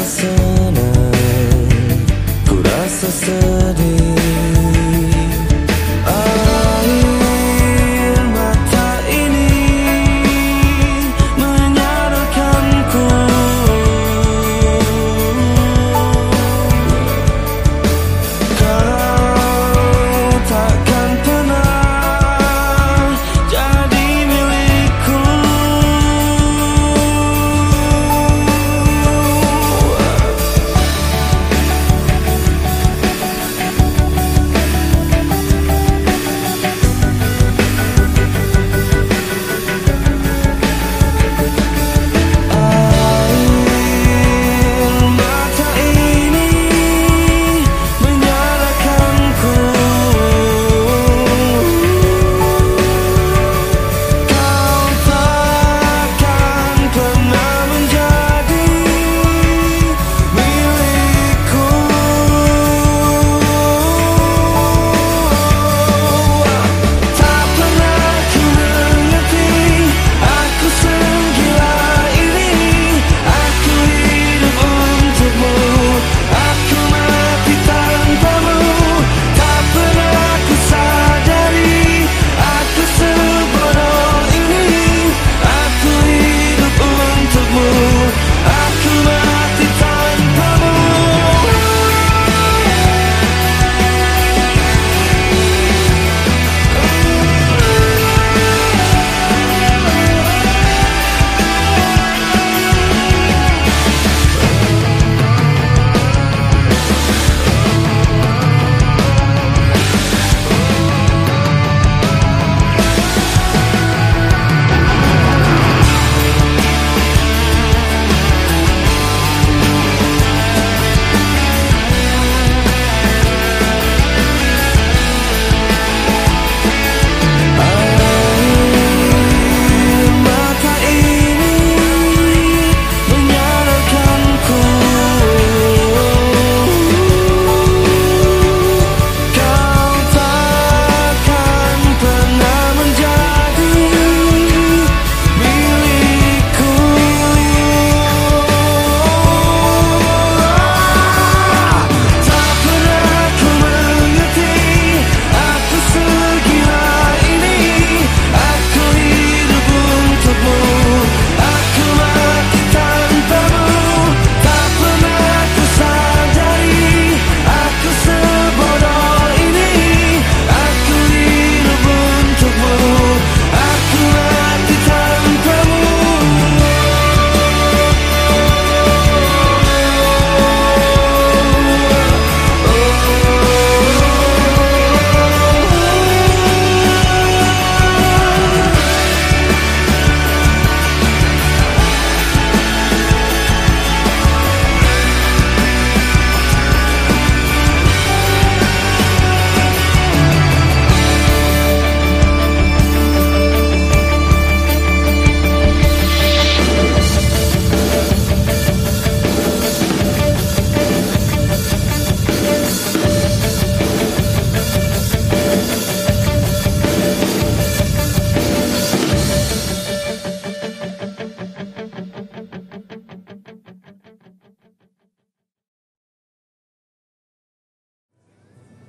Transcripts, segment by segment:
just so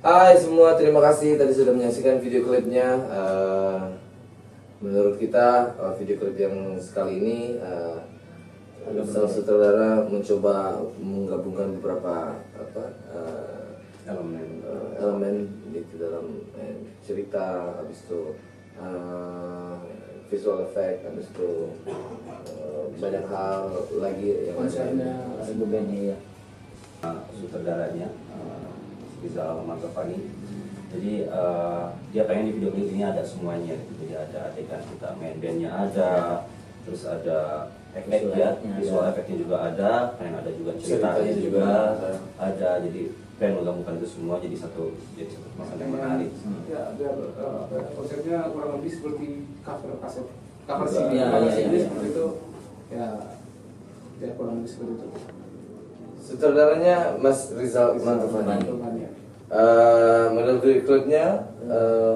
Hai semua, terima kasih tadi sudah menyaksikan video klipnya. Eh, menurut kita eh, video klip yang sekali ini uh, sang sutradara mencoba menggabungkan beberapa apa eh, elemen. eh, elemen di dalam eh, cerita, habis itu eh, visual effect, habis itu eh, banyak hal lagi yang lagu bandnya ya. Sutradaranya uh, Rizal Mantopani jadi uh, dia pengen di video klip ini ada semuanya gitu. jadi ada adegan kita main bandnya ada terus ada efek Visual ya efeknya visual ada. efeknya juga ada pengen ada juga ceritanya juga, juga ada. ada jadi pengen menggabungkan itu semua jadi satu jadi satu kemasan yang menarik Ya, biar uh, konsepnya kurang lebih seperti cover kaset cover CD, iya, cover iya, CD iya. seperti itu. Ya, ya kurang lebih seperti itu. Sutradaranya Mas Rizal Mantofani. Teman-temannya. Eh, menurut video klipnya eh,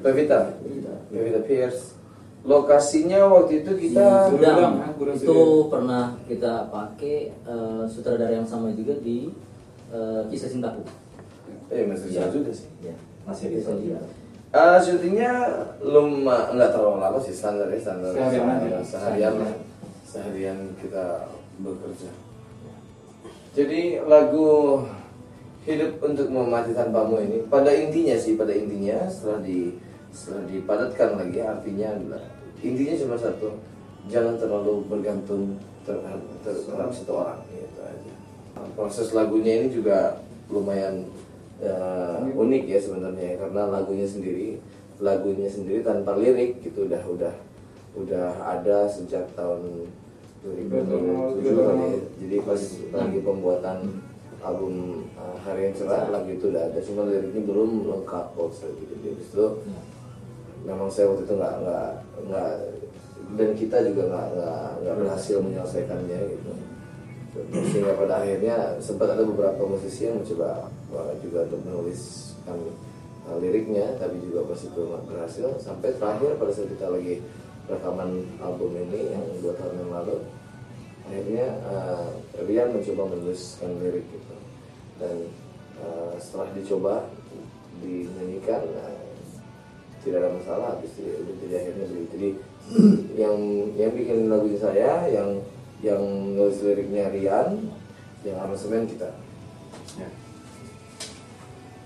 Pevita, Pevita Pierce. Lokasinya waktu itu kita Di- Gudang, Gudang, ya, Gudang itu pernah kita pakai eh, sutradara yang sama juga di eh, kisah cintaku eh Mas Rizal Iya. juga sih. ya Masih Bisa Rizal. dia. Eh, syutingnya luma nggak terlalu lama sih standar ya standar Seharian seharian seharian kita bekerja. Jadi lagu hidup untuk memati tanpamu ini pada intinya sih pada intinya setelah di setelah dipadatkan lagi artinya adalah intinya cuma satu jangan terlalu bergantung terhadap, terhadap satu orang gitu aja. Proses lagunya ini juga lumayan eh, unik ya sebenarnya karena lagunya sendiri lagunya sendiri tanpa lirik gitu udah udah udah ada sejak tahun 2007 kali ya. jadi pas lagi pembuatan album uh, Hari yang Cerah lagu itu udah ada cuma liriknya belum lengkap waktu itu jadi habis itu memang saya waktu itu nggak nggak nggak dan kita juga nggak nggak nggak berhasil menyelesaikannya gitu. Sehingga pada akhirnya sempat ada beberapa musisi yang mencoba uh, juga untuk menuliskan uh, liriknya tapi juga pas itu nggak berhasil. Sampai terakhir pada saat kita lagi rekaman album ini yang dua tahun lalu akhirnya uh, Rian mencoba menuliskan lirik gitu dan uh, setelah dicoba dinyanyikan uh, tidak ada masalah habis itu udah jadi akhirnya begitu jadi yang yang bikin lagunya saya yang yang nulis liriknya Rian yang aransemen kita Ya.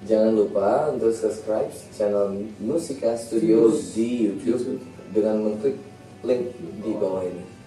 Jangan lupa untuk subscribe channel Musika Studios di YouTube dengan mengklik link di bawah ini.